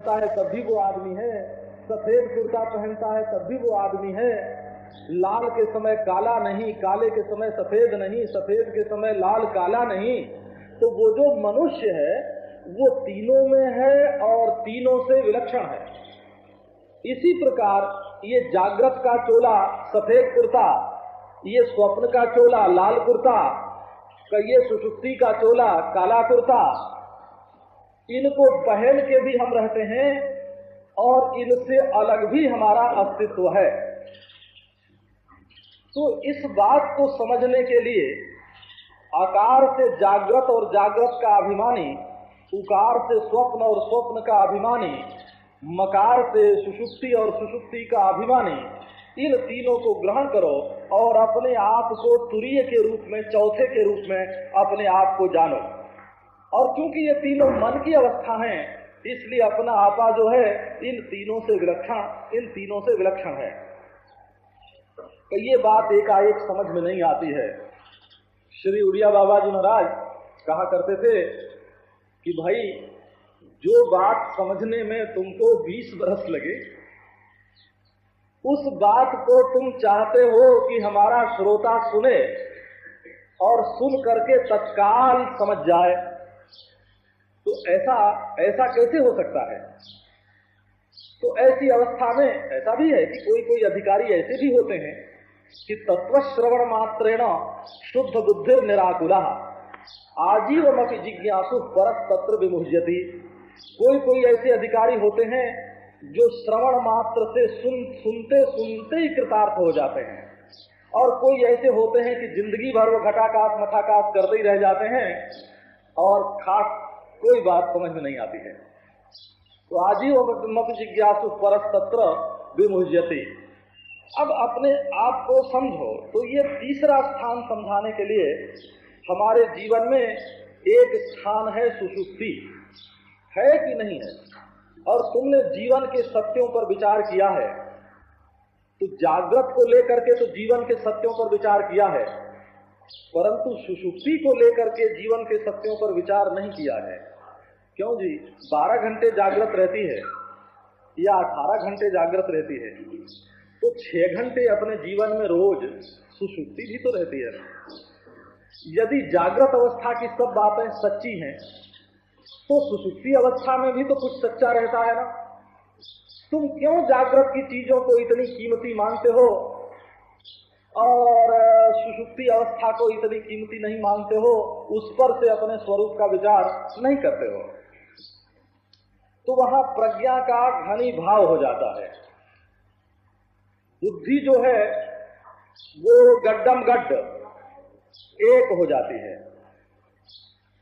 है, तब भी वो आदमी है। सफ़ेद कुर्ता पहनता है, तब भी वो आदमी है। लाल के समय काला नहीं, काले के समय सफ़ेद नहीं, सफ़ेद के समय लाल काला नहीं। तो वो जो मनुष्य है, वो तीनों में है और तीनों से विलक्षण है। इसी प्रकार ये जागृत का चोला, सफ़ेद कुर्ता, ये स्वप्न का चोला, लाल कुर्ता, ये सुषुप्ति का चोला, काला कुर्ता इनको पहन के भी हम रहते हैं और इनसे अलग भी हमारा अस्तित्व है। तो इस बात को समझने के लिए आकार से जागृत और जागृत का अभिमानी, उकार से स्वप्न और स्वप्न का अभिमानी, मकार से सुषुप्ति और सुषुप्ति का अभिमानी, इन तीनों को ग्रहण करो और अपने आप को तुरीय के रूप में, चौथे के रूप में अपने आप को जानो। और क्योंकि ये तीनों मन की अवस्था हैं, इसलिए अपना आपा जो है, इन तीनों से विलक्षण, इन तीनों से विलक्षण है। तो ये बात एकाएक समझ में नहीं आती है। श्री उड़िया बाबा जी महाराज कहा करते थे कि भाई, जो बात समझने में तुमको 20 बरस लगे, उस बात को तुम चाहते हो कि हमारा श्रोता सुने और सुन करके तत्काल समझ जाए। तो ऐसा ऐसा कैसे हो सकता है? तो ऐसी अवस्था में ऐसा भी है कि कोई कोई अधिकारी ऐसे भी होते हैं कि तत्व श्रवण मात्रेण शुद्ध बुद्धि निराकुला आजीव मत जिज्ञासु परस तत्व विमुह्यति। कोई कोई ऐसे अधिकारी होते हैं जो श्रवण मात्र से सुन, सुनते सुनते ही कृतार्थ हो जाते हैं। और कोई ऐसे होते हैं कि ज़िंदगी भर वो घटाकाश मठाकाश करते ही रह जाते हैं और खास कोई बात समझ में नहीं आती है। तो आजीव मत जिज्ञासु परस तत्र अब अपने आप को समझो। तो ये तीसरा स्थान समझाने के लिए हमारे जीवन में एक स्थान है सुसुप्ति। है कि नहीं है? और तुमने जीवन के सत्यों पर विचार किया है तो जागृत को लेकर के तो जीवन के सत्यों पर विचार किया है। परंतु सुषुप्ति को लेकर के जीवन के सत्यों पर विचार नहीं किया है। क्यों जी? बारह घंटे जागृत रहती है या अठारह घंटे जागृत रहती है? तो छह घंटे अपने जीवन में रोज सुषुप्ति भी तो रहती है। यदि जागृत अवस्था की सब बातें सच्ची हैं तो सुसुप्ति अवस्था में भी तो कुछ सच्चा रहता है ना। तुम क्यों जागृत की चीज़ों को इतनी कीमती मानते हो? और सुषुप्ति अवस्था को इतनी कीमती नहीं मानते हो, उस पर से अपने स्वरूप का विचार नहीं करते हो। तो वहाँ प्रज्ञा का घनी भाव हो जाता है। बुद्धि जो है, वो गड्डम गड्ड एक हो जाती है।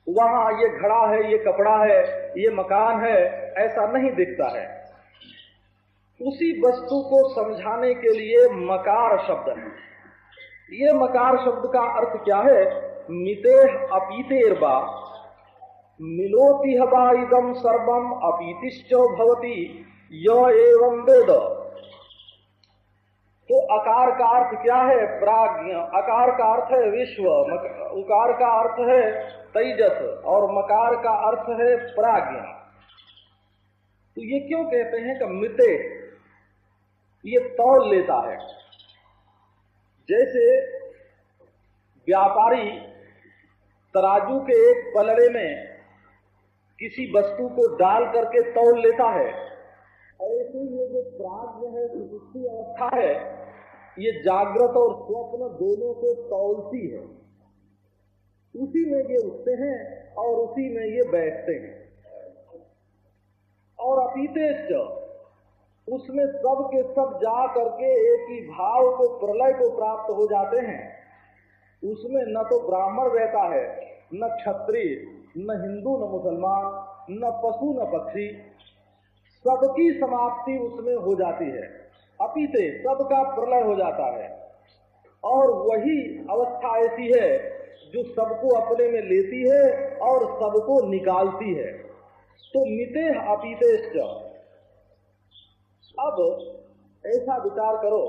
वहाँ ये घड़ा है, ये कपड़ा है, ये मकान है, ऐसा नहीं दिखता है। उसी वस्तु को समझाने के लिए मकार शब्द है। ये मकार शब्द का अर्थ क्या है? मितेह अपीतेरबा मिलोति हवा इदम सर्वम अपीतिश्च भवती एवं वेद। तो अकार का अर्थ क्या है? प्राज्ञ। अकार का अर्थ है विश्व। उकार का अर्थ है तेजस और मकार का अर्थ है प्राज्ञ। तो ये क्यों कहते हैं कि मिते? ये तौल लेता है। जैसे व्यापारी तराजू के एक पलड़े में किसी वस्तु को डाल करके तौल लेता है ऐसे ये जो प्राग्ञ है सुषुप्ति अवस्था है, ये जागृत और स्वप्न दोनों को तौलती है। उसी में ये उठते हैं और उसी में ये बैठते हैं। और अपीतेश उसमें सब के सब जा करके एक ही भाव को प्रलय को प्राप्त हो जाते हैं। उसमें न तो ब्राह्मण रहता है, न क्षत्रिय, न हिंदू, न मुसलमान, न पशु, न पक्षी। सबकी समाप्ति उसमें हो जाती है। अपीते सबका प्रलय हो जाता है। और वही अवस्था ऐसी है जो सबको अपने में लेती है और सबको निकालती है। तो मिते अपीते अब ऐसा विचार करो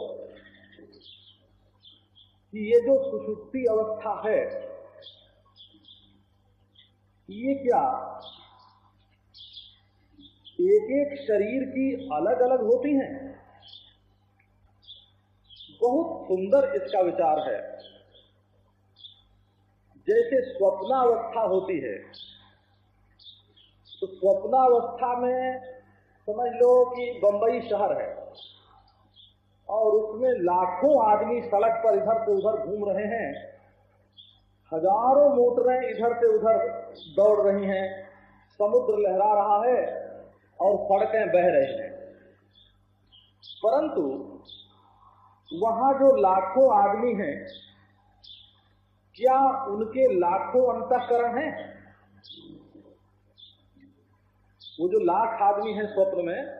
कि ये जो सुषुप्ति अवस्था है, ये क्या एक एक शरीर की अलग अलग होती हैं? बहुत सुंदर इसका विचार है। जैसे स्वप्नावस्था होती है तो स्वप्नावस्था में समझ लो कि बंबई शहर है। और उसमें लाखों आदमी सड़क पर इधर से उधर घूम रहे हैं। हज़ारों मोटरें इधर से उधर दौड़ रही हैं। समुद्र लहरा रहा है और सड़कें बह रही हैं। परंतु वहाँ जो लाखों आदमी हैं, क्या उनके लाखों अंतकरण हैं? वो जो लाख आदमी है स्वप्न में,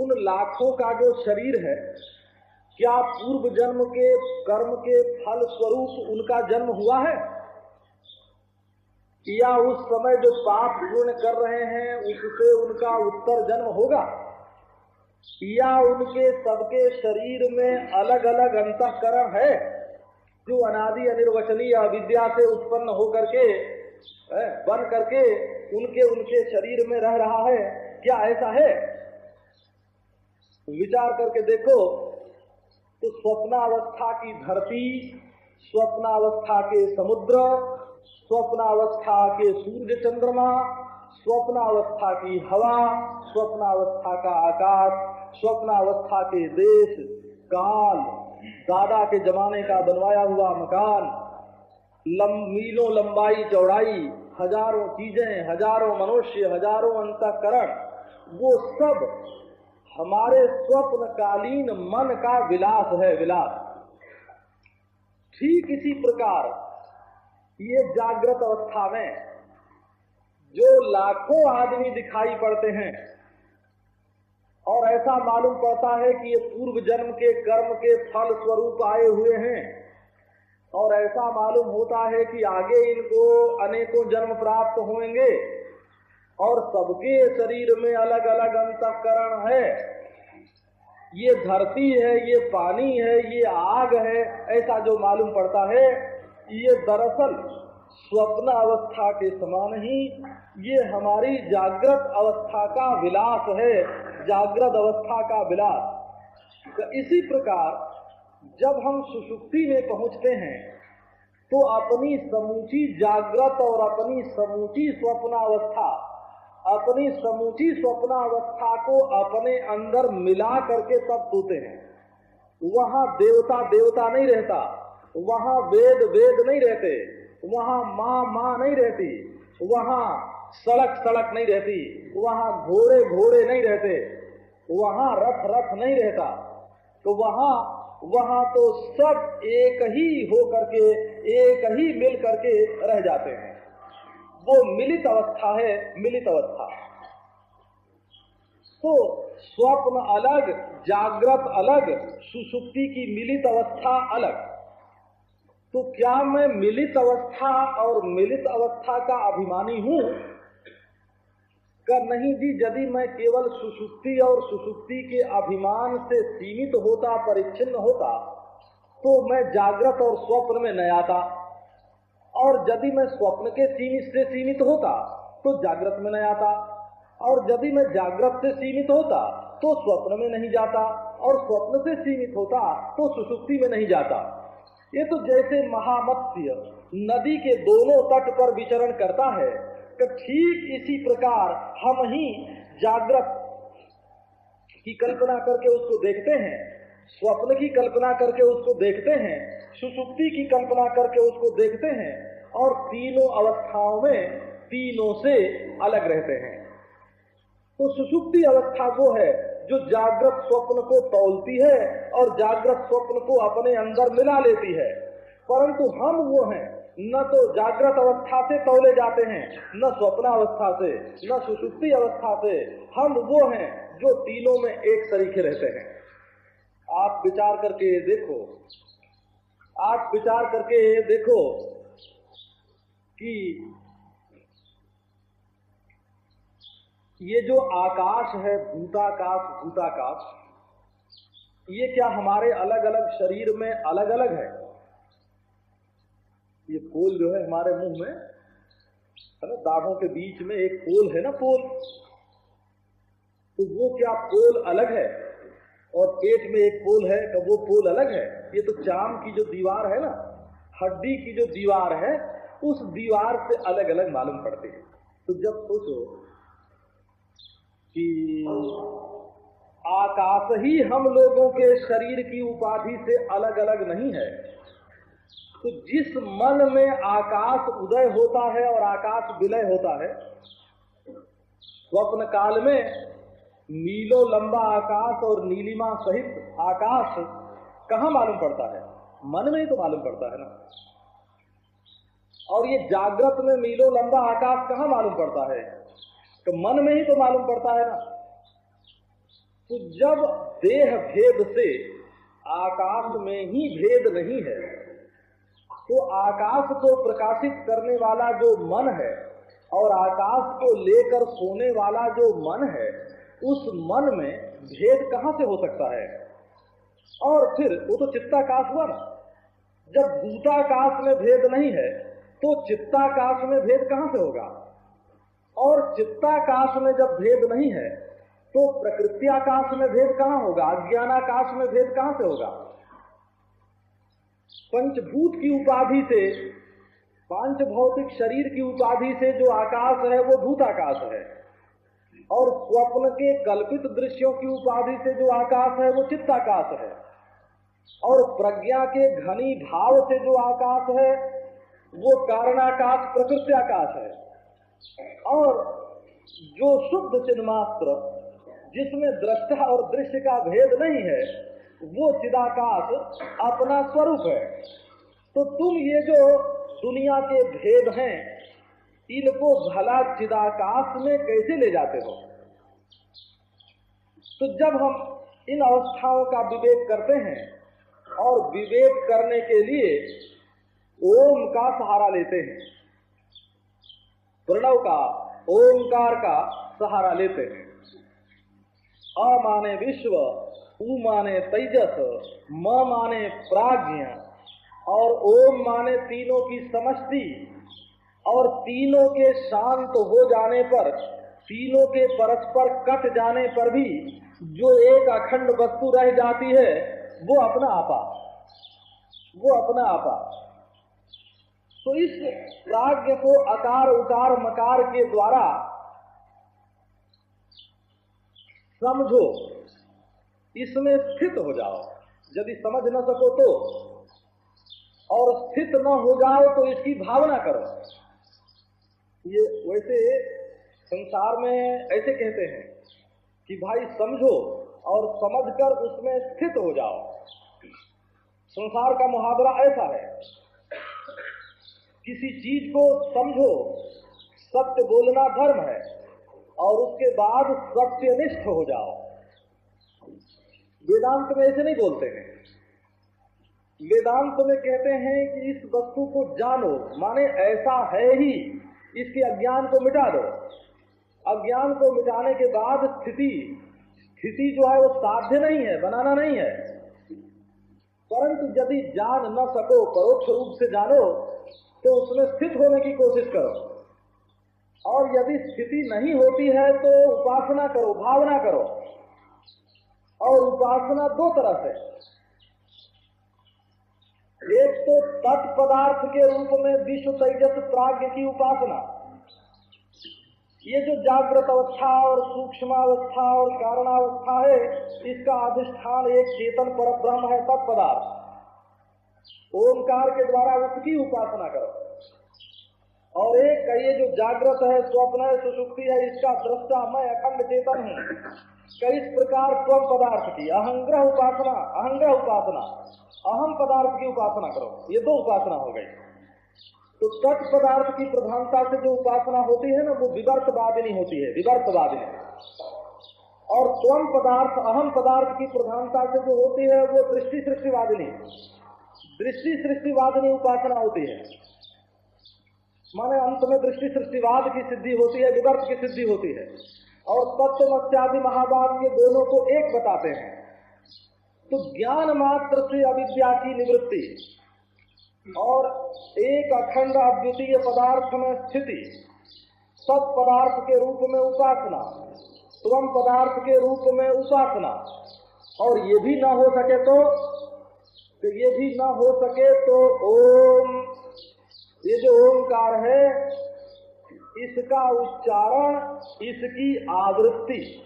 उन लाखों का जो शरीर है, क्या पूर्व जन्म के कर्म के फल स्वरूप उनका जन्म हुआ है? या उस समय जो पाप पूर्ण कर रहे हैं, उससे उनका उत्तर जन्म होगा? या उनके सबके शरीर में अलग अलग अंतकरण है, जो अनादि अनिर्वचनीय अविद्या से उत्पन्न होकर के बन करके उनके उनके शरीर में रह रहा है। क्या ऐसा है? विचार करके देखो तो स्वप्नावस्था की धरती, स्वप्नावस्था के समुद्र, स्वप्नावस्था के सूर्य चंद्रमा, स्वप्नावस्था की हवा, स्वप्नावस्था का आकाश, स्वप्नावस्था के देश, काल, दादा के जमाने का बनवाया हुआ मकान। लम, मीलों लंबाई चौड़ाई हज़ारों चीज़ें हज़ारों मनुष्य हज़ारों अंतकरण वो सब हमारे स्वप्नकालीन मन का विलास है विलास। ठीक इसी प्रकार ये जागृत अवस्था में जो लाखों आदमी दिखाई पड़ते हैं और ऐसा मालूम पड़ता है कि ये पूर्व जन्म के कर्म के फल स्वरूप आए हुए हैं। और ऐसा मालूम होता है कि आगे इनको अनेकों जन्म प्राप्त होंगे और सबके शरीर में अलग अलग अंतकरण है। ये धरती है, ये पानी है, ये आग है, ऐसा जो मालूम पड़ता है ये दरअसल स्वप्न अवस्था के समान ही ये हमारी जागृत अवस्था का विलास है, जागृत अवस्था का विलास। तो इसी प्रकार जब हम सुषुप्ति में पहुँचते हैं तो अपनी समूची जागृत और अपनी समूची स्वप्नावस्था, अपनी समूची स्वप्नावस्था को अपने अंदर मिला करके तब सोते हैं। वहाँ देवता देवता नहीं रहता, वहाँ वेद वेद नहीं रहते, वहाँ माँ माँ नहीं रहती, वहाँ सड़क सड़क नहीं रहती, वहाँ घोड़े घोड़े नहीं रहते, वहाँ रथ रथ नहीं रहता। तो वहाँ वहाँ तो सब एक ही हो करके एक ही मिल करके रह जाते हैं। वो मिलित अवस्था है, मिलित अवस्था। तो स्वप्न अलग, जागृत अलग, सुसुप्ति की मिलित अवस्था अलग। तो क्या मैं मिलित अवस्था और मिलित अवस्था का अभिमानी हूँ? कर नहीं जी यदि मैं केवल सुसुप्ति और सुसुप्ति के अभिमान से सीमित होता, परिच्छिन्न होता तो मैं जागृत और स्वप्न में न आता। और यदि मैं स्वप्न के सीमित से सीमित होता तो जागृत में नहीं आता। और यदि मैं जागृत से सीमित होता तो स्वप्न में नहीं जाता। और स्वप्न से सीमित होता तो सुसुप्ति में नहीं जाता। ये तो जैसे महामत्स्य नदी के दोनों तट पर विचरण करता है कि ठीक इसी प्रकार हम ही जागृत की कल्पना करके उसको देखते हैं, स्वप्न की कल्पना करके उसको देखते हैं, सुसुप्ति की कल्पना करके उसको देखते हैं और तीनों अवस्थाओं में तीनों से अलग रहते हैं। तो सुसुप्ति अवस्था वो है जो जागृत स्वप्न को तोलती है और जागृत स्वप्न को अपने अंदर मिला लेती है। परंतु हम वो हैं न तो जागृत अवस्था से तोले जाते हैं, न स्वप्न अवस्था से, न सुसुप्ति अवस्था से। हम वो हैं जो तीनों में एक तरीके रहते हैं। आप विचार करके ये देखो। आप विचार करके ये देखो कि ये जो आकाश है, भूताकाश भूताकाश, ये क्या हमारे अलग अलग शरीर में अलग अलग है? ये पोल जो है हमारे मुँह में, है ना दाढ़ों के बीच में एक पोल है ना पोल? तो वो क्या पोल अलग है? और पेट में एक पोल है तो वो पोल अलग है? ये तो चाम की जो दीवार है ना, हड्डी की जो दीवार है, उस दीवार से अलग अलग मालूम पड़ते हैं। तो जब सोचो कि आकाश ही हम लोगों के शरीर की उपाधि से अलग अलग नहीं है तो जिस मन में आकाश उदय होता है और आकाश विलय होता है स्वप्न काल में नीलो लंबा आकाश और नीलिमा सहित आकाश कहा मालूम पड़ता है? मन में ही तो मालूम पड़ता है ना। और ये जागृत में नीलो लंबा आकाश कहा मालूम पड़ता है? तो मन में ही तो मालूम पड़ता है ना। तो जब देह भेद से आकाश में ही भेद नहीं है तो आकाश को प्रकाशित करने वाला जो मन है और आकाश को लेकर सोने वाला जो मन है, उस मन में भेद कहाँ से हो सकता है? और फिर वो तो चित्ताकाश हुआ ना। जब भूताकाश में भेद नहीं है तो चित्ताकाश में भेद कहाँ से होगा? और चित्ताकाश में जब भेद नहीं है तो प्रकृत्याकाश में भेद कहाँ होगा? अज्ञानाकाश में भेद कहाँ से होगा? पंचभूत की उपाधि से पाँच भौतिक शरीर की उपाधि से जो आकाश है, वो भूताकाश है। और स्वप्न के कल्पित दृश्यों की उपाधि से जो आकाश है, वो चित्ताकाश है। और प्रज्ञा के घनी भाव से जो आकाश है, वो कारणाकाश प्रकृत्याकाश है। और जो शुद्ध चिन्मात्र जिसमें दृष्टा और दृश्य का भेद नहीं है वो चिदाकाश अपना स्वरूप है। तो तुम ये जो दुनिया के भेद हैं, इनको भला चिदाकाश में कैसे ले जाते हो? तो जब हम इन अवस्थाओं का विवेक करते हैं और विवेक करने के लिए ओम का सहारा लेते हैं, प्रणव का, ओंकार का सहारा लेते हैं। अमाने विश्व उ माने तेजस, म माने प्राज्ञ, और ओम माने तीनों की समष्टि। और तीनों के शांत हो जाने पर, तीनों के परस्पर कट जाने पर भी जो एक अखंड वस्तु रह जाती है, वो अपना आपा। वो अपना आपा। तो इस प्राज्ञ को अकार, उकार, मकार के द्वारा समझो। इसमें स्थित हो जाओ। यदि समझ न सको तो। और स्थित न हो जाओ तो इसकी भावना करो। ये वैसे संसार में ऐसे कहते हैं कि भाई समझो और समझकर उसमें स्थित हो जाओ। संसार का मुहावरा ऐसा है। किसी चीज़ को समझो, सत्य बोलना धर्म है और उसके बाद सत्यनिष्ठ हो जाओ। वेदांत में ऐसे नहीं बोलते हैं। वेदांत में कहते हैं कि इस वस्तु को जानो, माने ऐसा है ही, इसके अज्ञान को मिटा दो। अज्ञान को मिटाने के बाद स्थिति स्थिति जो है वो साध्य नहीं है, बनाना नहीं है। परंतु यदि जान न सको, परोक्ष रूप से जानो तो उसमें स्थित होने की कोशिश करो। और यदि स्थिति नहीं होती है तो उपासना करो, भावना करो। और उपासना दो तरह से एक तो तत्पदार्थ के रूप में विश्व तेजस प्राग्ञ की उपासना। ये जो जागृत अवस्था और सूक्ष्म अवस्था और कारणावस्था है, इसका अधिष्ठान एक चेतन पर ब्रह्म है तत्पदार्थ ओंकार के द्वारा उसकी उपासना करो। और एक ये जो जागृत है, स्वप्न है सुसुक्ति है, इसका दृष्टा मैं अखंड चेतन हूँ। कई प्रकार स्वम पदार्थ की? अहंग्रह उपासना अहंग्रह उपासना। अहम पदार्थ की उपासना करो। ये दो उपासना हो गई। तो तत् पदार्थ की प्रधानता से जो उपासना होती है ना, वो विवर्तवादिनी होती है, विवर्तवादिनी। और स्वम पदार्थ, अहम पदार्थ की प्रधानता से जो होती है, वो दृष्टि सृष्टिवादिनी दृष्टि सृष्टिवादिनी उपासना होती है। माने अंत में दृष्टि सृष्टिवाद की सिद्धि होती है, विवर्त की सिद्धि होती है। और तत्व मत्यादि महावाद के दोनों को एक बताते हैं। तो ज्ञान मात्र से अविद्या की निवृत्ति और एक अखंड अद्वितीय पदार्थ में स्थिति सब पदार्थ के रूप में उपासना स्वम पदार्थ के रूप में उपासना। और ये भी ना हो सके तो, तो ये भी ना हो सके तो ओम ये जो ओंकार है इसका उच्चारण इसकी आवृत्ति।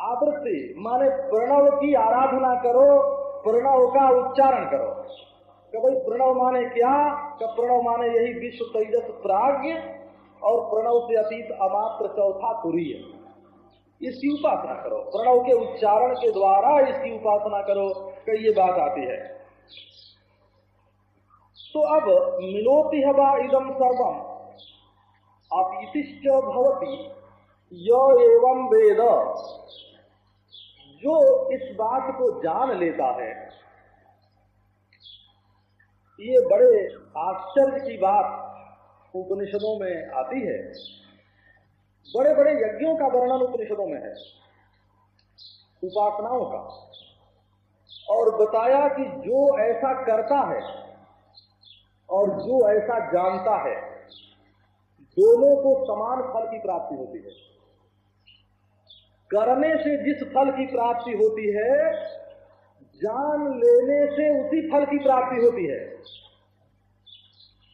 आवृत्ति माने प्रणव की आराधना करो, प्रणव का उच्चारण करो। कि भाई प्रणव माने क्या? कि प्रणव माने यही विश्व तेजस प्राग्ञ और प्रणव से अतीत अमात्र चौथा तुरीय इसकी उपासना करो। प्रणव के उच्चारण के द्वारा इसकी उपासना करो। कई ये बात आती है। तो अब मिलोति हवा इदम सर्वम। अपीतिश्च भवती यो एवं वेद, जो इस बात को जान लेता है, ये बड़े आश्चर्य की बात उपनिषदों में आती है। बड़े बड़े यज्ञों का वर्णन उपनिषदों में है, उपासनाओं का। और बताया कि जो ऐसा करता है और जो ऐसा जानता है दोनों को समान फल की प्राप्ति होती है। करने से जिस फल की प्राप्ति होती है, जान लेने से उसी फल की प्राप्ति होती है।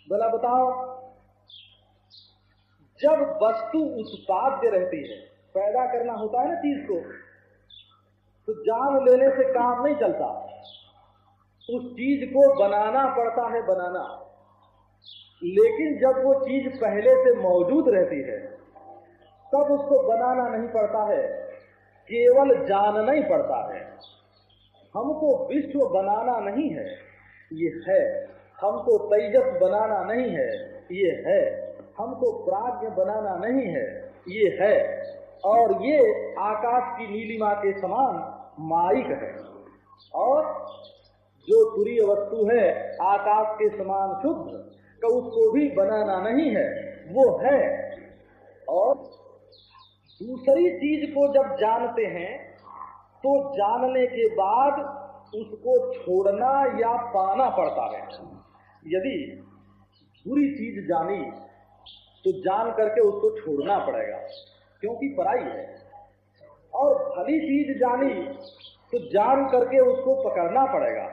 बोला बताओ, जब वस्तु उत्पाद्य रहती है, पैदा करना होता है ना चीज़ को तो जान लेने से काम नहीं चलता। उस चीज़ को बनाना पड़ता है, बनाना। लेकिन जब वो चीज़ पहले से मौजूद रहती है, तब उसको बनाना नहीं पड़ता है, केवल जानना ही पड़ता है। हमको विश्व बनाना नहीं है, ये है। हमको तेजस बनाना नहीं है, ये है। हमको प्राज्ञ बनाना नहीं है, ये है। और ये आकाश की नीलिमा के समान माइक है। और जो तुरीय वस्तु है, आकाश के समान शुद्ध उसको भी बनाना नहीं है, वो है। और दूसरी चीज़ को जब जानते हैं तो जानने के बाद उसको छोड़ना या पाना पड़ता है। यदि बुरी चीज़ जानी तो जान करके उसको छोड़ना पड़ेगा, क्योंकि पढ़ाई है। और भली चीज़ जानी तो जान करके उसको पकड़ना पड़ेगा,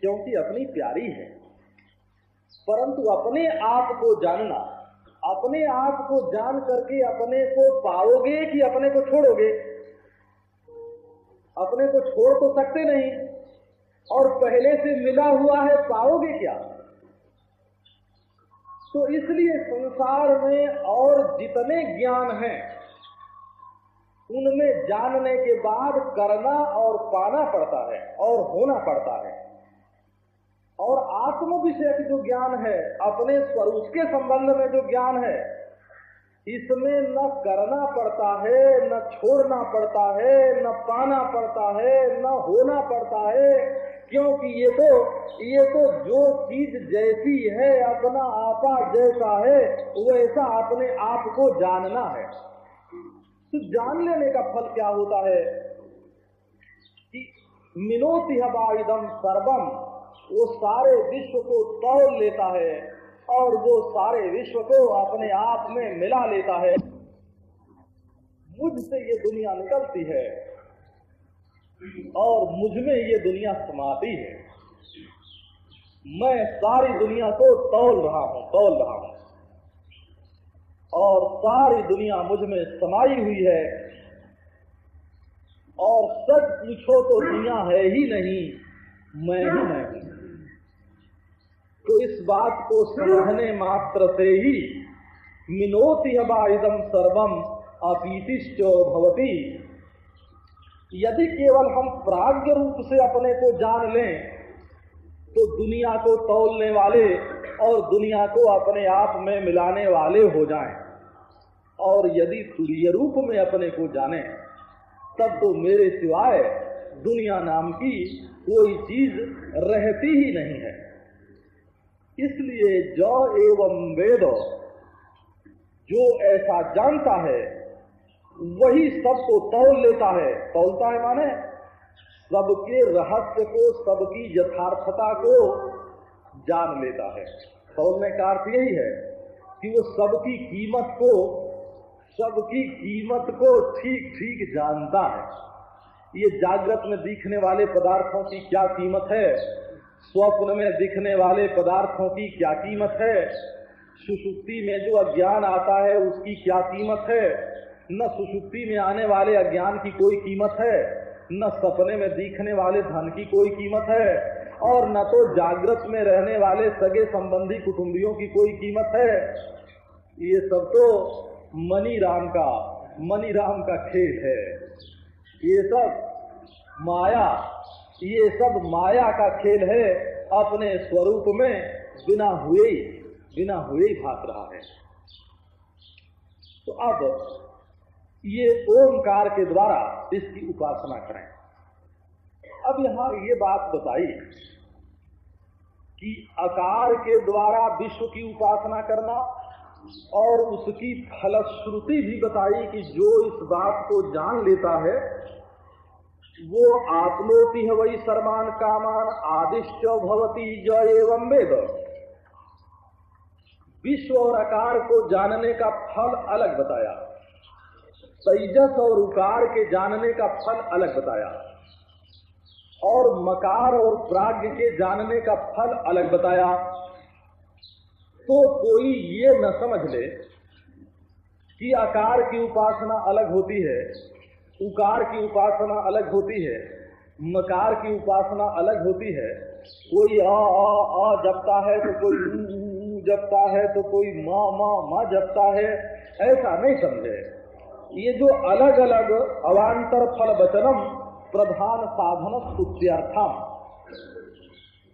क्योंकि अपनी प्यारी है। परंतु अपने आप को जानना, अपने आप को जान करके अपने को पाओगे कि अपने को छोड़ोगे? अपने को छोड़ तो सकते नहीं। और पहले से मिला हुआ है, पाओगे क्या? तो इसलिए संसार में और जितने ज्ञान हैं, उनमें जानने के बाद करना और पाना पड़ता है और होना पड़ता है। और आत्म विषय जो ज्ञान है, अपने स्वरूप के संबंध में जो ज्ञान है, इसमें न करना पड़ता है, न छोड़ना पड़ता है, न पाना पड़ता है, न होना पड़ता है, क्योंकि ये तो ये तो जो चीज़ जैसी है, अपना आपा जैसा है, वैसा अपने आप को जानना है। तो जान लेने का फल क्या होता है? कि मिनोति हबाइदम सर्वम। वो सारे विश्व को तोड़ लेता है और वो सारे विश्व को अपने आप में मिला लेता है। मुझसे ये दुनिया निकलती है और मुझमें ये दुनिया समाती है। मैं सारी दुनिया को तोल रहा हूँ तोल रहा हूँ। और सारी दुनिया मुझमें समाई हुई है। और सच पूछो तो दुनिया है ही नहीं, मैं ही मैं हूँ। तो इस बात को समझने मात्र से ही मिनोति हबा इदम सर्वम अपीतिश्च भवती। यदि केवल हम प्राग्ञ रूप से अपने को जान लें तो दुनिया को तोलने वाले और दुनिया को अपने आप में मिलाने वाले हो जाएँ। और यदि तुरीय रूप में अपने को जाने, तब तो मेरे सिवाय दुनिया नाम की कोई चीज़ रहती ही नहीं है। इसलिए ज एवं वेद जो ऐसा जानता है, वही सबको तौल लेता है। तोलता है माने सबके रहस्य को, सबकी यथार्थता को जान लेता है। तौलने का अर्थ यही है कि वो सबकी कीमत को, सबकी कीमत को ठीक ठीक जानता है। ये जागृत में दिखने वाले पदार्थों की क्या कीमत है? स्वप्न में दिखने वाले पदार्थों की क्या कीमत है? सुसुप्ति में जो अज्ञान आता है, उसकी क्या कीमत है? न सुसुप्ति में आने वाले अज्ञान की कोई कीमत है? न सपने में दिखने वाले धन की कोई कीमत है? और न तो जागृत में रहने वाले सगे संबंधी कुटुंबियों की कोई कीमत है? ये सब तो मनी राम का, मनी राम का खेल है। ये सब माया ये सब माया का खेल है अपने स्वरूप में बिना हुए बिना हुए ही भाग रहा है। तो अब ये ओंकार के द्वारा इसकी उपासना करें। अब यहाँ ये बात बताई कि आकार के द्वारा विश्व की उपासना करना और उसकी फलश्रुति भी बताई कि जो इस बात को जान लेता है वो आत्मोति है वही सर्मान कामान आदिश्च भवती ज एवं वेद। विश्व और आकार को जानने का फल अलग बताया। तेजस और उकार के जानने का फल अलग बताया। और मकार और प्राग्ञ के जानने का फल अलग बताया। तो कोई ये न समझ ले कि आकार की उपासना अलग होती है उकार की उपासना अलग होती है, मकार की उपासना अलग होती है। कोई आ आ आ जपता है तो कोई जपता है तो कोई माँ माँ माँ जपता है। ऐसा नहीं समझे। ये जो अलग अलग अवान्तर फल वचनम प्रधान साधन स्तुत्यर्थम,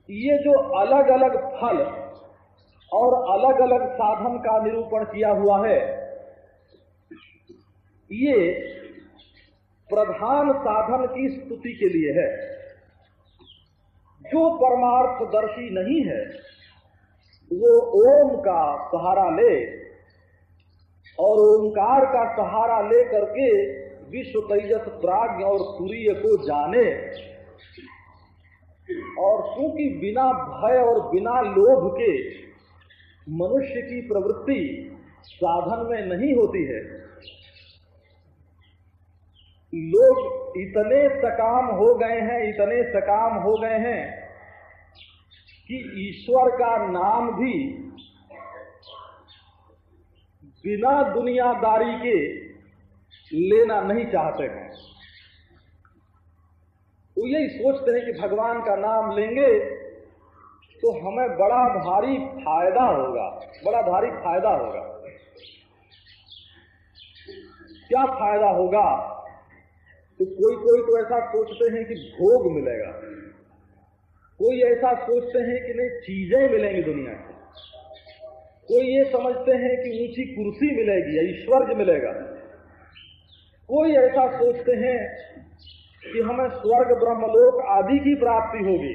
ये जो अलग अलग फल और अलग अलग साधन का निरूपण किया हुआ है, ये प्रधान साधन की स्तुति के लिए है। जो परमार्थदर्शी नहीं है, वो ओम का सहारा ले और ओंकार का सहारा ले करके विश्व तेजस प्राज्ञ और सूर्य को जाने। और क्योंकि बिना भय और बिना लोभ के मनुष्य की प्रवृत्ति साधन में नहीं होती है लोग इतने सकाम हो गए हैं, इतने सकाम हो गए हैं कि ईश्वर का नाम भी बिना दुनियादारी के लेना नहीं चाहते हैं। वो यही सोचते हैं कि भगवान का नाम लेंगे तो हमें बड़ा भारी फ़ायदा होगा, बड़ा भारी फ़ायदा होगा। क्या फ़ायदा होगा? तो कोई कोई तो ऐसा सोचते हैं कि भोग मिलेगा। कोई ऐसा सोचते हैं कि नहीं, चीज़ें मिलेंगी दुनिया की। कोई ये समझते हैं कि ऊँची कुर्सी मिलेगी ऐश्वर्य मिलेगा। कोई ऐसा सोचते हैं कि हमें स्वर्ग, ब्रह्मलोक आदि की प्राप्ति होगी।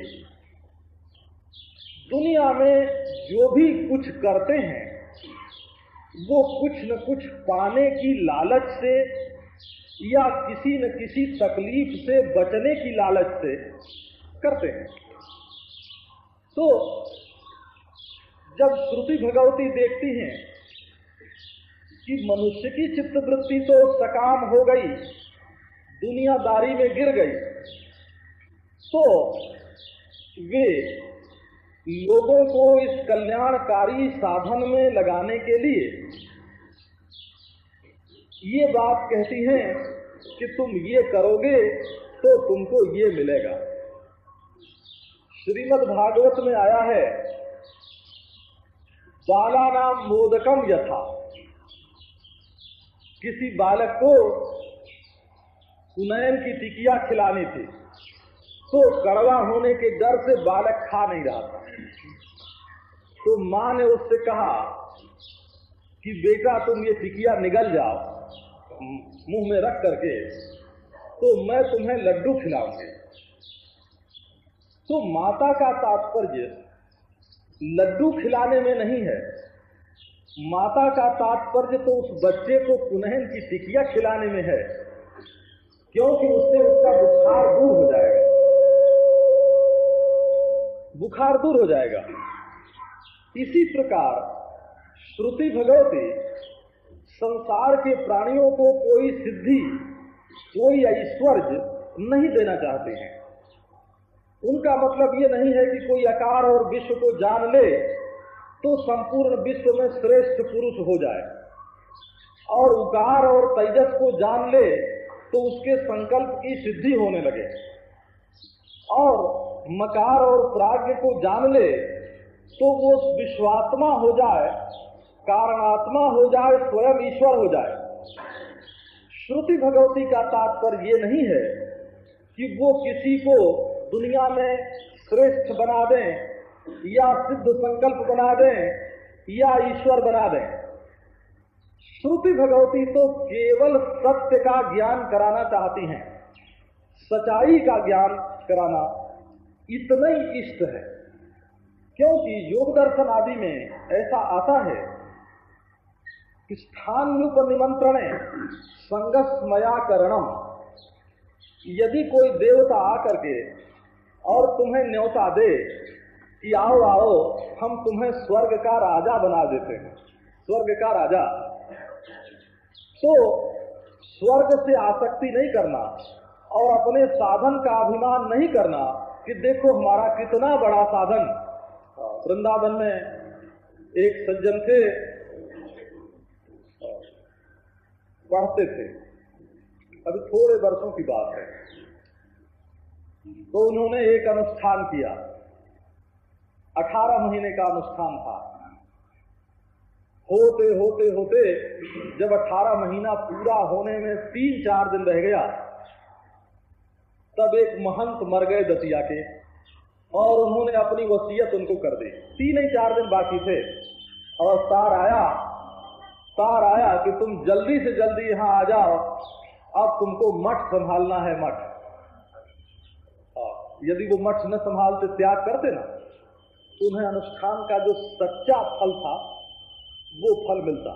दुनिया में जो भी कुछ करते हैं, वो कुछ न कुछ पाने की लालच से या किसी न किसी तकलीफ़ से बचने की लालच से करते हैं। तो जब श्रुति भगवती देखती हैं कि मनुष्य की चित्तवृत्ति तो सकाम हो गई, दुनियादारी में गिर गई तो वे लोगों को इस कल्याणकारी साधन में लगाने के लिए ये बात कहती है कि तुम ये करोगे तो तुमको ये मिलेगा। श्रीमद् भागवत में आया है बाला नाम मोदकम यथा। किसी बालक को सुनैन की टिकिया खिलानी थी तो कड़वा होने के डर से बालक खा नहीं रहा था। तो माँ ने उससे कहा कि, बेटा, तुम ये टिकिया निगल जाओ। मुँह में रख करके तो मैं तुम्हें लड्डू खिलाऊँगी। तो माता का तात्पर्य, लड्डू खिलाने में नहीं है। माता का तात्पर्य तो उस बच्चे को पुनहन की टिकिया खिलाने में है, क्योंकि उससे उसका बुखार दूर हो जाएगा। बुखार दूर हो जाएगा। इसी प्रकार, श्रुति भगवती संसार के प्राणियों को कोई सिद्धि, कोई ऐश्वर्य नहीं देना चाहते हैं। उनका मतलब ये नहीं है कि कोई आकार और विश्व को जान ले तो संपूर्ण विश्व में श्रेष्ठ पुरुष हो जाए। और उकार और तेजस को जान ले तो उसके संकल्प की सिद्धि होने लगे। और मकार और प्राग्ञ को जान ले तो वो विश्वात्मा हो जाए कारणात्मा हो जाए, स्वयं ईश्वर हो जाए। श्रुति भगवती का तात्पर्य ये नहीं है कि वो किसी को दुनिया में श्रेष्ठ बना दें, या सिद्ध संकल्प बना दें, या ईश्वर बना दें। श्रुति भगवती तो केवल सत्य का ज्ञान कराना चाहती हैं, सच्चाई का ज्ञान कराना इतना ही इष्ट है। क्योंकि योग दर्शन आदि में ऐसा आता है कि स्थान रूप निमंत्रण संगस्मया करणम यदि कोई देवता आकर के और तुम्हें न्योता दे कि आओ आओ, हम तुम्हें स्वर्ग का राजा बना देते हैं। स्वर्ग का राजा। तो स्वर्ग से आसक्ति नहीं करना और अपने साधन का अभिमान नहीं करना कि देखो हमारा कितना बड़ा साधन। वृंदावन में एक सज्जन थे पढ़ते थे। अभी थोड़े वर्षों की बात है। तो उन्होंने एक अनुष्ठान किया। अठारह महीने का अनुष्ठान था। होते होते होते जब अठारह महीना पूरा होने में तीन चार दिन रह गया, तब एक महंत मर गए दतिया के और उन्होंने अपनी वसीयत उनको कर दी। तीन ही चार दिन बाकी थे। और तार आया तार आया कि तुम जल्दी से जल्दी यहाँ आ जाओ। अब तुमको मठ संभालना है, मठ। यदि वो मठ न संभालते, त्याग करते ना तो उन्हें अनुष्ठान का जो सच्चा फल था, वो फल मिलता।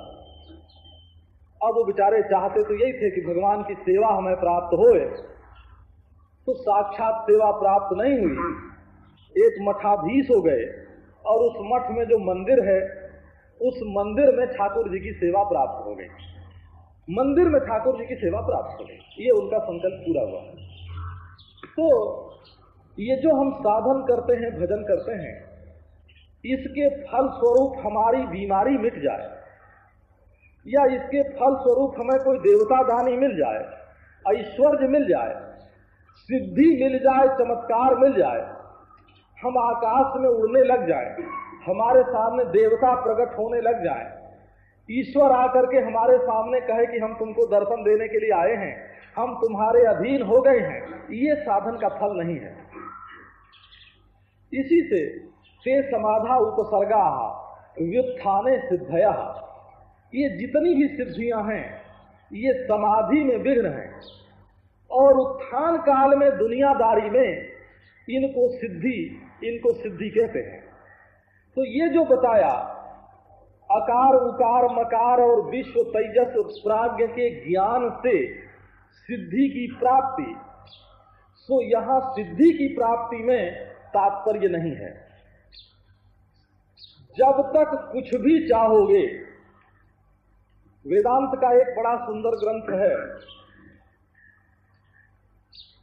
अब वो बेचारे चाहते तो यही थे कि भगवान की सेवा हमें प्राप्त होए। तो साक्षात सेवा प्राप्त नहीं हुई। एक मठाधीश हो गए और उस मठ में जो मंदिर है उस मंदिर में ठाकुर जी की सेवा प्राप्त हो गई। मंदिर में ठाकुर जी की सेवा प्राप्त हो गई। ये उनका संकल्प पूरा हुआ। तो ये जो हम साधन करते हैं, भजन करते हैं, इसके फल स्वरूप हमारी बीमारी मिट जाए, या इसके फल स्वरूप हमें कोई देवता दानी मिल जाए, ऐश्वर्य मिल जाए, सिद्धि मिल जाए, चमत्कार मिल जाए, हम आकाश में उड़ने लग जाए। हमारे सामने देवता प्रकट होने लग जाए। ईश्वर आकर के हमारे सामने कहे कि हम तुमको दर्शन देने के लिए आए हैं। हम तुम्हारे अधीन हो गए हैं। ये साधन का फल नहीं है। इसी से ते समाधा उपसर्गा व्युत्थाने सिद्धया। ये जितनी भी सिद्धियाँ हैं, ये समाधि में विघ्न है। और उत्थान काल में दुनियादारी में इनको सिद्धि इनको सिद्धि कहते हैं। तो ये जो बताया अकार उकार, मकार और विश्व तेजस प्राज्ञ के ज्ञान से सिद्धि की प्राप्ति सो यहाँ सिद्धि की प्राप्ति में तात्पर्य नहीं है। जब तक कुछ भी चाहोगे, वेदांत का एक बड़ा सुंदर ग्रंथ है,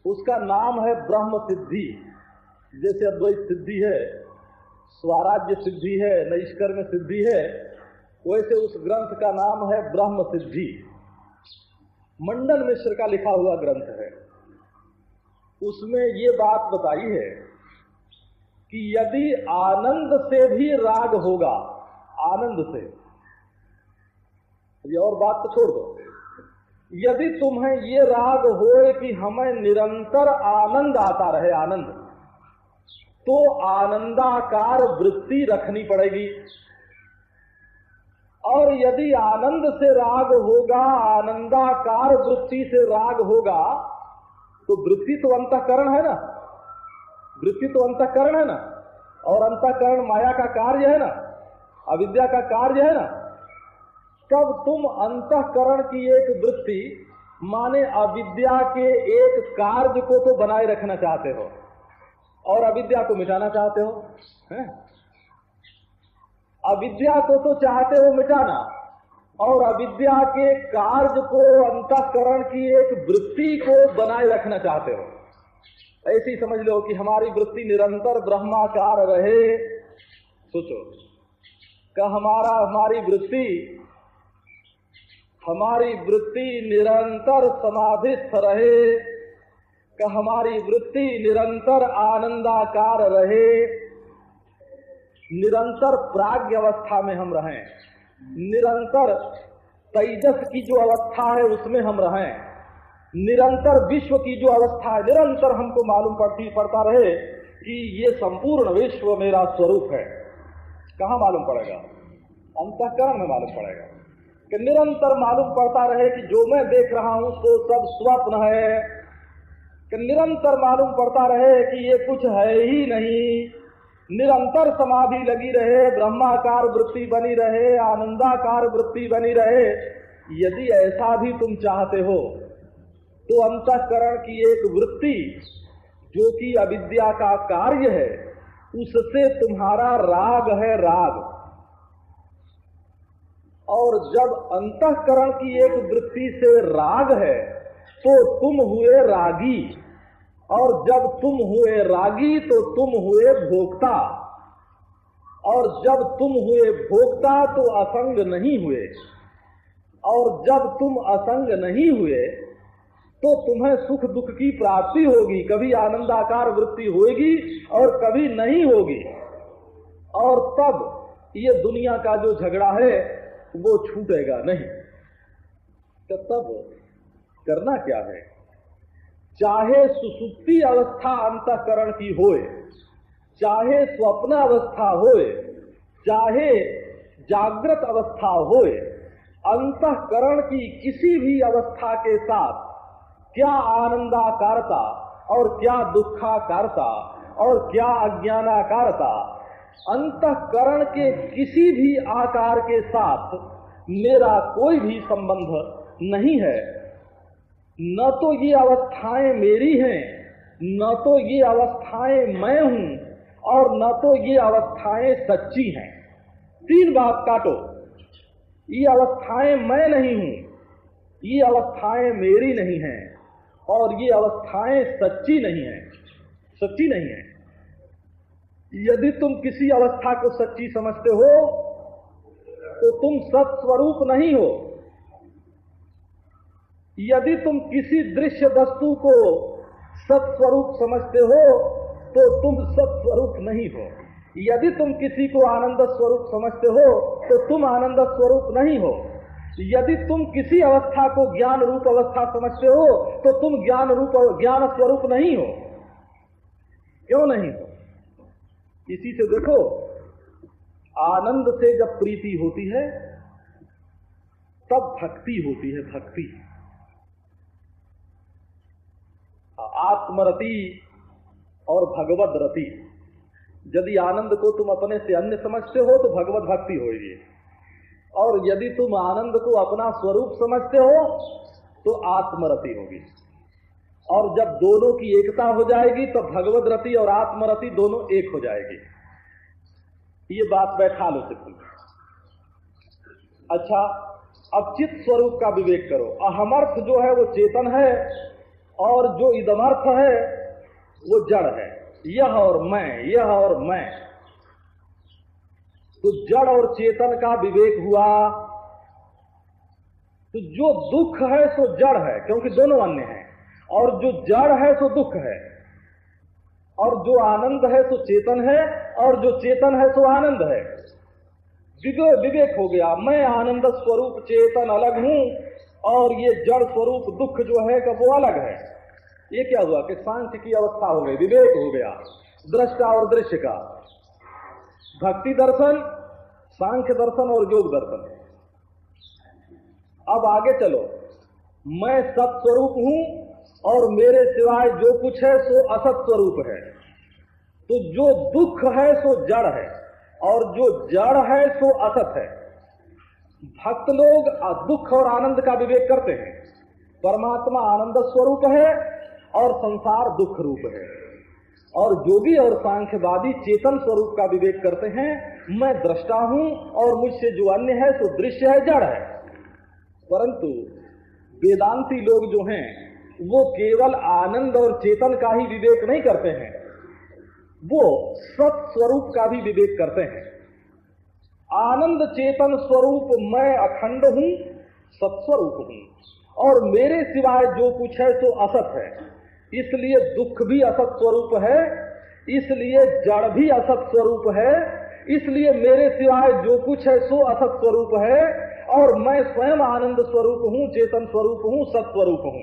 उसका नाम है ब्रह्म सिद्धि, जैसे अद्वैत सिद्धि है। स्वराज्य सिद्धि है, नैष्कर्म सिद्धि है, वैसे उस ग्रंथ का नाम है ब्रह्म सिद्धि। मंडन मिश्र का लिखा हुआ ग्रंथ है। उसमें ये बात बताई है कि यदि आनंद से भी राग होगा, आनंद से, ये और बात तो छोड़ दो। यदि तुम्हें ये राग होए कि हमें निरंतर आनंद आता रहे, आनंद तो आनंदाकार वृत्ति रखनी पड़ेगी। और यदि आनंद से राग होगा, आनंदाकार वृत्ति से राग होगा तो वृत्ति तो अंतकरण है ना? वृत्ति तो अंतकरण है ना? और अंतकरण माया का कार्य है ना? अविद्या का कार्य है ना? कब तुम अंतकरण की एक वृत्ति, माने अविद्या के एक कार्य को तो बनाए रखना चाहते हो। और अविद्या को मिटाना चाहते हो? है? अविद्या को तो चाहते हो मिटाना, और अविद्या के कार्य को अंतकरण की एक वृत्ति को बनाए रखना चाहते हो। ऐसी समझ लो कि हमारी वृत्ति निरंतर ब्रह्माकार रहे। सोचो का हमारा, हमारी वृत्ति हमारी वृत्ति निरंतर समाधिस्थ रहे? कि हमारी वृत्ति निरंतर आनंदाकार रहे। निरंतर प्राग्ञ अवस्था में हम रहें। निरंतर तेजस की जो अवस्था है, उसमें हम रहें। निरंतर विश्व की जो अवस्था है, निरंतर हमको मालूम पड़ती पड़ता रहे कि ये संपूर्ण विश्व मेरा स्वरूप है। कहा मालूम पड़ेगा? अंतकरण में मालूम पड़ेगा। कि निरंतर मालूम पड़ता रहे कि जो मैं देख रहा हूँ, उसको सब स्वप्न है। कि निरंतर मालूम पड़ता रहे कि ये कुछ है ही नहीं। निरंतर समाधि लगी रहे, ब्रह्माकार वृत्ति बनी रहे, आनंदाकार वृत्ति बनी रहे। यदि ऐसा भी तुम चाहते हो तो अंतकरण की एक वृत्ति, जो कि अविद्या का कार्य है, उससे तुम्हारा राग है राग। और जब अंतकरण की एक वृत्ति से राग है तो तुम हुए रागी। और जब तुम हुए रागी तो तुम हुए भोक्ता। और जब तुम हुए भोक्ता तो असंग नहीं हुए। और जब तुम असंग नहीं हुए तो तुम्हें सुख दुख की प्राप्ति होगी। कभी आनंदाकार वृत्ति होगी और कभी नहीं होगी। और तब ये दुनिया का जो झगड़ा है, वो छूटेगा नहीं। तो तब करना क्या है? चाहे सुसुप्ति अवस्था अंतकरण की होए, चाहे स्वप्न अवस्था होए, चाहे जागृत अवस्था होए, अंतकरण की किसी भी अवस्था के साथ क्या आनंदाकारता और क्या दुखाकारता और क्या अज्ञानाकारता, अंतकरण के किसी भी आकार के साथ मेरा कोई भी संबंध नहीं है। न तो ये अवस्थाएँ मेरी हैं, न तो ये अवस्थाएँ मैं हूँ, और न तो ये अवस्थाएँ सच्ची हैं। तीन बात काटो। ये अवस्थाएँ मैं नहीं हूँ, ये अवस्थाएँ मेरी नहीं हैं, और ये अवस्थाएँ सच्ची नहीं है, सच्ची नहीं है। यदि तुम किसी अवस्था को सच्ची समझते हो तो तुम सत्स्वरूप नहीं हो। यदि तुम किसी दृश्य वस्तु को सत्स्वरूप समझते हो तो तुम सत्स्वरूप नहीं हो। यदि तुम किसी को आनंद स्वरूप समझते हो तो तुम आनंद स्वरूप नहीं हो। यदि तुम किसी अवस्था को ज्ञान रूप अवस्था समझते हो तो तुम ज्ञान रूप, ज्ञान स्वरूप नहीं हो। क्यों नहीं हो? इसी से देखो, आनंद से जब प्रीति होती है, तब भक्ति होती है, भक्ति। आत्मरति और भगवत रति। यदि आनंद को तुम अपने से अन्य समझते हो तो भगवत भक्ति होगी। और यदि तुम आनंद को अपना स्वरूप समझते हो तो आत्मरति होगी। और जब दोनों की एकता हो जाएगी तो भगवत रति और आत्मरति दोनों एक हो जाएगी। ये बात बैठा लो चित्त अच्छा अब चित्त स्वरूप का विवेक करो। अहमर्थ जो है, वो चेतन है और जो इदमर्थ है, वो जड़ है। यह और मैं, यह और मैं। तो जड़ और चेतन का विवेक हुआ। तो जो दुख है, सो जड़ है, क्योंकि दोनों अन्य हैं। और जो जड़ है, सो दुख है। और जो आनंद है, सो चेतन है। और जो चेतन है, सो आनंद है। विवेक हो गया। मैं आनंद स्वरूप चेतन अलग हूँ। और ये जड़ स्वरूप दुख जो है का वो अलग है। ये क्या हुआ कि सांख्य की अवस्था हो गई, विवेक हो गया, दृष्टा और दृश्य का। भक्ति दर्शन, सांख्य दर्शन और योग दर्शन। अब आगे चलो। मैं सत्स्वरूप हूँ और मेरे सिवाय जो कुछ है सो असत स्वरूप है। तो जो दुख है सो जड़ है और जो जड़ है सो असत है। भक्त लोग दुख और आनंद का विवेक करते हैं। परमात्मा आनंद स्वरूप है और संसार दुख रूप है। और योगी और सांख्यवादी चेतन स्वरूप का विवेक करते हैं, मैं दृष्टा हूँ और मुझसे जो अन्य है तो दृश्य है, जड़ है। परंतु वेदांती लोग जो हैं, वो केवल आनंद और चेतन का ही विवेक नहीं करते हैं। वो सत स्वरूप का भी विवेक करते हैं। आनंद चेतन स्वरूप मैं अखंड हूँ, सत्स्वरूप हूँ। और मेरे सिवाय जो कुछ है तो असत है। इसलिए दुख भी असत स्वरूप है, इसलिए जड़ भी असत स्वरूप है, इसलिए मेरे सिवाय जो कुछ है, सो असत स्वरूप है। और मैं स्वयं आनंद स्वरूप हूँ, चेतन स्वरूप हूँ, सत्स्वरूप हूँ।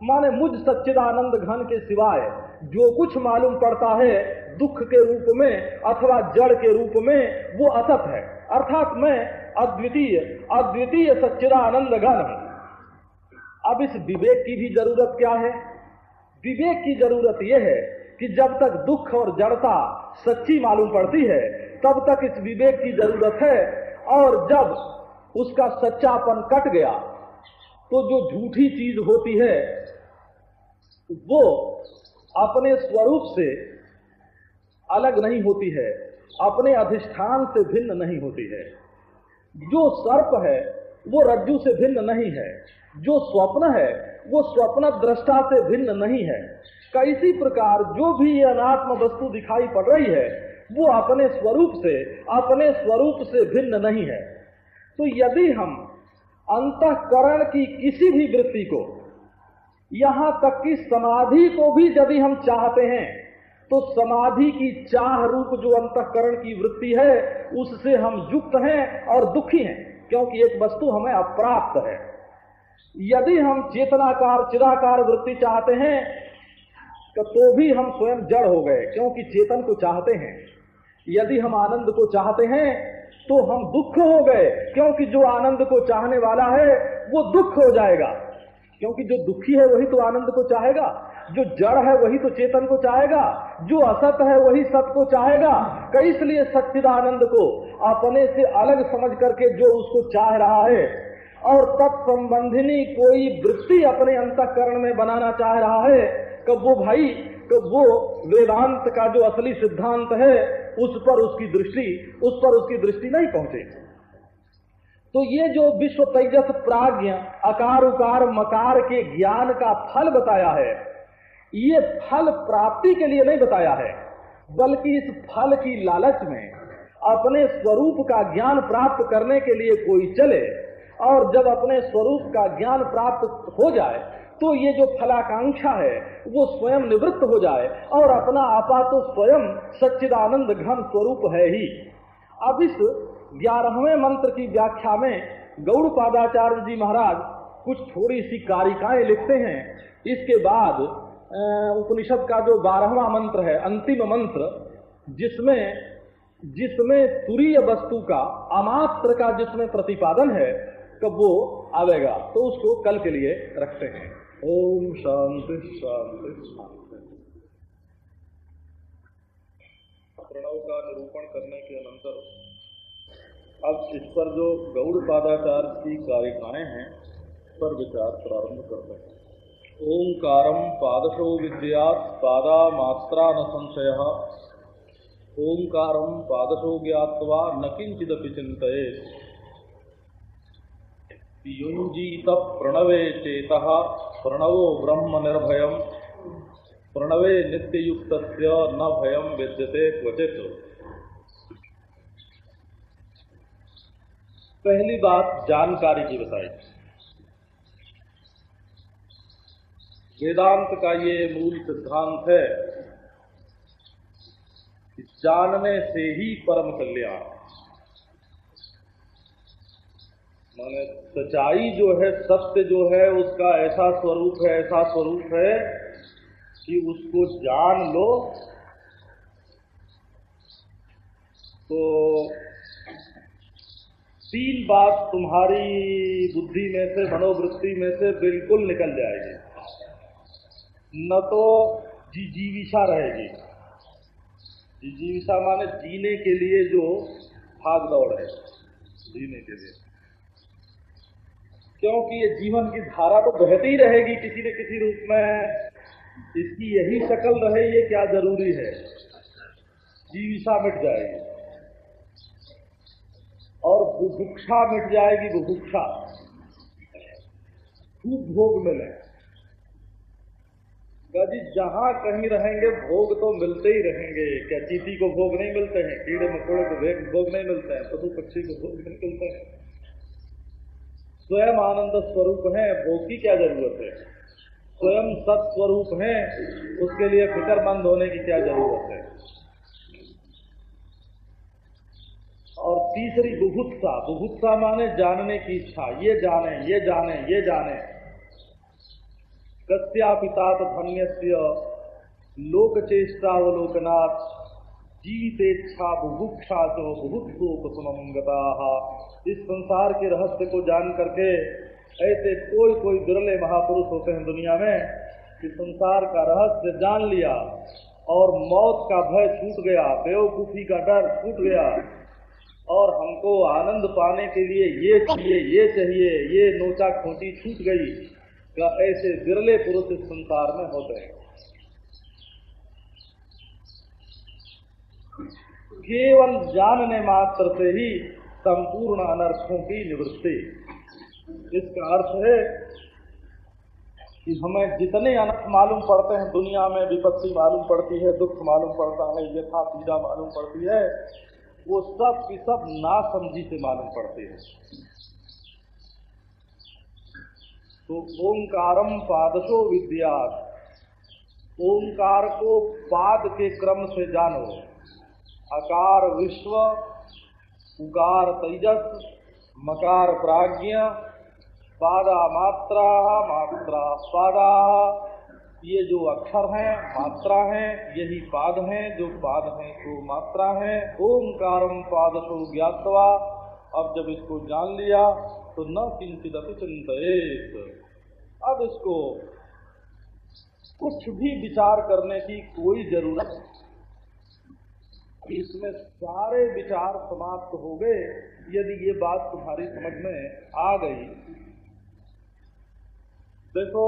माने मुझ सच्चिदानंद घन के सिवाय जो कुछ मालूम पड़ता है, दुख के रूप में अथवा जड़ के रूप में, वो असत है। अर्थात मैं अद्वितीय अद्वितीय सच्चिदानंद घन हूँ। अब इस विवेक की भी ज़रूरत क्या है? विवेक की ज़रूरत यह है कि जब तक दुख और जड़ता सच्ची मालूम पड़ती है, तब तक इस विवेक की ज़रूरत है। और जब उसका सच्चापन कट गया तो जो झूठी चीज़ होती है, वो अपने स्वरूप से अलग नहीं होती है। अपने अधिष्ठान से भिन्न नहीं होती है। जो सर्प है, वो रज्जु से भिन्न नहीं है। जो स्वप्न है, वो स्वप्न दृष्टा से भिन्न नहीं है। कैसी प्रकार जो भी ये अनात्म वस्तु दिखाई पड़ रही है, वो अपने स्वरूप से, अपने स्वरूप से भिन्न नहीं है। तो यदि हम अंतकरण की किसी भी वृत्ति को, यहाँ तक कि समाधि को भी यदि हम चाहते हैं तो समाधि की चाह रूप जो अंतकरण की वृत्ति है उससे हम युक्त हैं और दुखी हैं क्योंकि एक वस्तु हमें अप्राप्त है। यदि हम चेतनाकार चिराकार वृत्ति चाहते हैं तो, तो भी हम स्वयं जड़ हो गए क्योंकि चेतन को चाहते हैं। यदि हम आनंद को चाहते हैं तो हम दुख हो गए क्योंकि जो आनंद को चाहने वाला है वो दुख हो जाएगा। क्योंकि जो दुखी है वही तो आनंद को चाहेगा, जो जड़ है वही तो चेतन को चाहेगा, जो असत है वही सत को चाहेगा। कई इसलिए सच्चिदानंद को अपने से अलग समझ करके जो उसको चाह रहा है, और तत्संबंधिनी कोई वृत्ति अपने अंतकरण में बनाना चाह रहा है, कब वो भाई, कब वो वेदांत का जो असली सिद्धांत है, उस पर उसकी दृष्टि, उस पर उसकी दृष्टि नहीं पहुँचे। तो ये जो विश्व तेजस प्राज्ञ, अकार उकार, मकार के ज्ञान का फल बताया है, ये फल प्राप्ति के लिए नहीं बताया है, बल्कि इस फल की लालच में अपने स्वरूप का ज्ञान प्राप्त करने के लिए कोई चले, और जब अपने स्वरूप का ज्ञान प्राप्त हो जाए तो ये जो फलाकांक्षा है, वो स्वयं निवृत्त हो जाए, और अपना आपा तो स्वयं सच्चिदानंद घन स्वरूप है ही। अब इस ग्यारहवें मंत्र की व्याख्या में गौड़ पादाचार्य जी महाराज कुछ थोड़ी सी कारिकाएँ लिखते हैं। इसके बाद उपनिषद का जो बारहवा मंत्र है, अंतिम मंत्र, जिसमें जिसमें तुरीय वस्तु का, अमात्र का जिसमें प्रतिपादन है, कब वो आवेगा? तो उसको कल के लिए रखते हैं। ओम शांति शांति शांति। प्रणव का निरूपण करने के अनंतर अब इस पर जो गौड़ पादाचार की कारिकाएँ हैं पर विचार प्रारंभ करते हैं। ओंकारम पादशो विद्यात पादा मात्रा न संशय। ओंकारम पादशो ज्ञावा न किंचिदपि चिंत युंजीत प्रणवे चेत, प्रणवो ब्रह्म निर्भय प्रणवे नित्ययुक्त न भयम विद्यते क्वचित। पहली बात जानकारी की बताई वेदांत का ये मूल सिद्धांत है कि जानने से ही परम कल्याण। माने सच्चाई जो है, सत्य जो है, उसका ऐसा स्वरूप है, ऐसा स्वरूप है कि उसको जान लो तो तीन बात तुम्हारी बुद्धि में से, मनोवृत्ति में से बिल्कुल निकल जाएगी। न तो जी जीविशा रहेगी। जी जीविशा माने जीने के लिए जो भाग दौड़ है, जीने के लिए। क्योंकि ये जीवन की धारा तो बहती रहेगी किसी न किसी रूप में। इसकी यही शकल रहे, ये क्या ज़रूरी है? जीविशा मिट जाएगी। और बुभुक्षा मिट जाएगी बुभुक्षा। खूब भोग मिले। जी, जहाँ कहीं रहेंगे, भोग तो मिलते ही रहेंगे। क्या चीटी को भोग नहीं मिलते हैं? कीड़े मकोड़े को भोग नहीं मिलते हैं? पशु पक्षी को भोग नहीं मिलते हैं? स्वयं आनंद स्वरूप है, भोग की क्या ज़रूरत है? स्वयं सत्स्वरूप है, उसके लिए फिक्रमंद होने की क्या ज़रूरत है? और तीसरी बुभुत्सा। बुभुत्सा माने जानने की इच्छा। ये जाने ये जाने ये जाने। कस्या कस्यापितात धन्य लोक चेष्टावलोकनाथ जीवितेच्छा बुभुक्षा तो बहुत सुमंगता इस संसार के रहस्य को जान करके ऐसे कोई कोई विरले महापुरुष होते हैं दुनिया में कि संसार का रहस्य जान लिया और मौत का भय छूट गया, बेवकूफ़ी का डर छूट गया। और हमको आनंद पाने के लिए ये चाहिए ये चाहिए, ये नोचा खोटी छूट गई का ऐसे विरले पुरुष इस संसार में होते हैं केवल जानने मात्र से ही संपूर्ण अनर्थों की निवृत्ति। इसका अर्थ है कि हमें जितने अनर्थ मालूम पड़ते हैं, दुनिया में विपत्ति मालूम पड़ती है, दुख मालूम पड़ता है, यथा पीड़ा मालूम पड़ती है वो सब की सब नासमझी से मालूम पड़ते हैं। तो ओंकारम पादशो विद्या। ओंकार को पाद के क्रम से जानो। अकार विश्व उकार तेजस, मकार प्राज्ञ, पादा मात्रा मात्रा पादा। ये जो अक्षर हैं, मात्रा हैं, यही पाद हैं, जो पाद हैं वो मात्रा हैं। ओंकारम पादशो ज्ञातवा। अब जब इसको जान लिया तो न किंचित चिंतित। अब इसको कुछ भी विचार करने की कोई ज़रूरत इसमें सारे विचार समाप्त हो गए, यदि ये बात तुम्हारी समझ में आ गई। देखो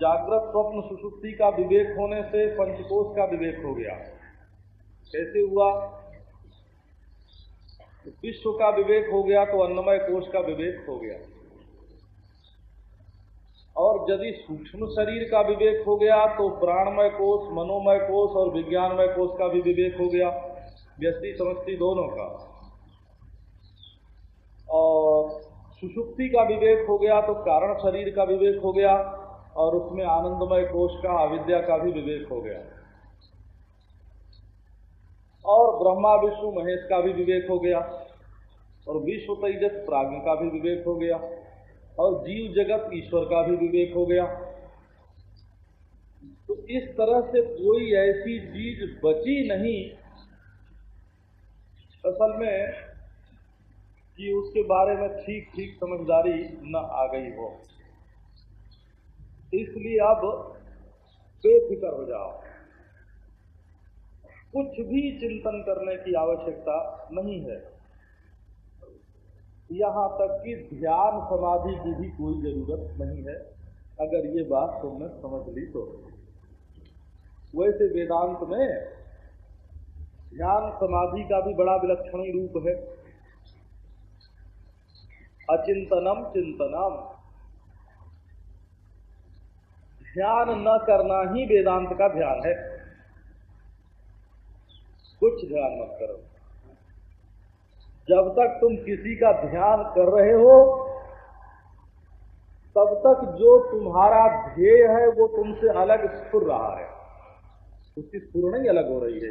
जागृत स्वप्न सुसुप्ति का विवेक होने से पंचकोश का विवेक हो गया। कैसे हुआ? विश्व का विवेक हो गया तो अन्नमय कोष का विवेक हो गया। और यदि सूक्ष्म शरीर का विवेक हो गया तो प्राणमय कोष मनोमय कोष और विज्ञानमय कोष का भी विवेक हो गया। व्यस्ति समस्ती दोनों का। और सुषुप्ति का विवेक हो गया तो कारण शरीर का विवेक हो गया। और उसमें आनंदमय कोष का, अविद्या का भी विवेक हो गया। और ब्रह्मा, विष्णु, महेश का भी विवेक हो गया। और विश्व तेजस प्राज्ञ का भी विवेक हो गया। और जीव जगत, ईश्वर का भी विवेक हो गया। तो इस तरह से कोई ऐसी चीज़ बची नहीं। असल में कि उसके बारे में ठीक ठीक समझदारी न आ गई हो। इसलिए अब बेफिक्र हो जाओ। कुछ भी चिंतन करने की आवश्यकता नहीं है। यहाँ तक कि ध्यान समाधि की भी कोई ज़रूरत नहीं है। अगर ये बात तुमने समझ ली तो। वैसे वेदांत में ध्यान समाधि का भी बड़ा विलक्षण रूप है। अचिंतनम चिंतनम। ध्यान न करना ही वेदांत का ध्यान है। कुछ ध्यान मत करो। जब तक तुम किसी का ध्यान कर रहे हो, तब तक जो तुम्हारा ध्येय है, वो तुमसे अलग स्फुर रहा है। उसकी स्फुर नहीं अलग हो रही है।